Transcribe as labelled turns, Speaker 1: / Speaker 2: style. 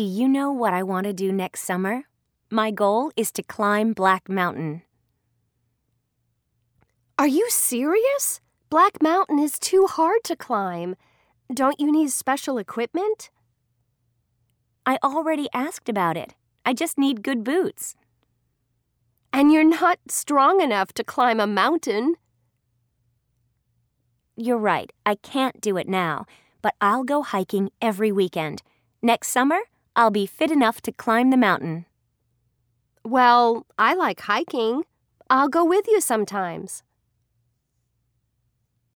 Speaker 1: Do you know what I want to do next summer? My goal is to climb Black Mountain.
Speaker 2: Are you serious? Black Mountain is too hard to climb. Don't you need special equipment?
Speaker 1: I already asked about it. I just need good boots.
Speaker 2: And you're not strong enough to climb a mountain.
Speaker 1: You're right, I can't do it now, but I'll go hiking every weekend. Next summer, I'll be fit enough to climb the mountain.
Speaker 2: Well, I like hiking. I'll go with you sometimes.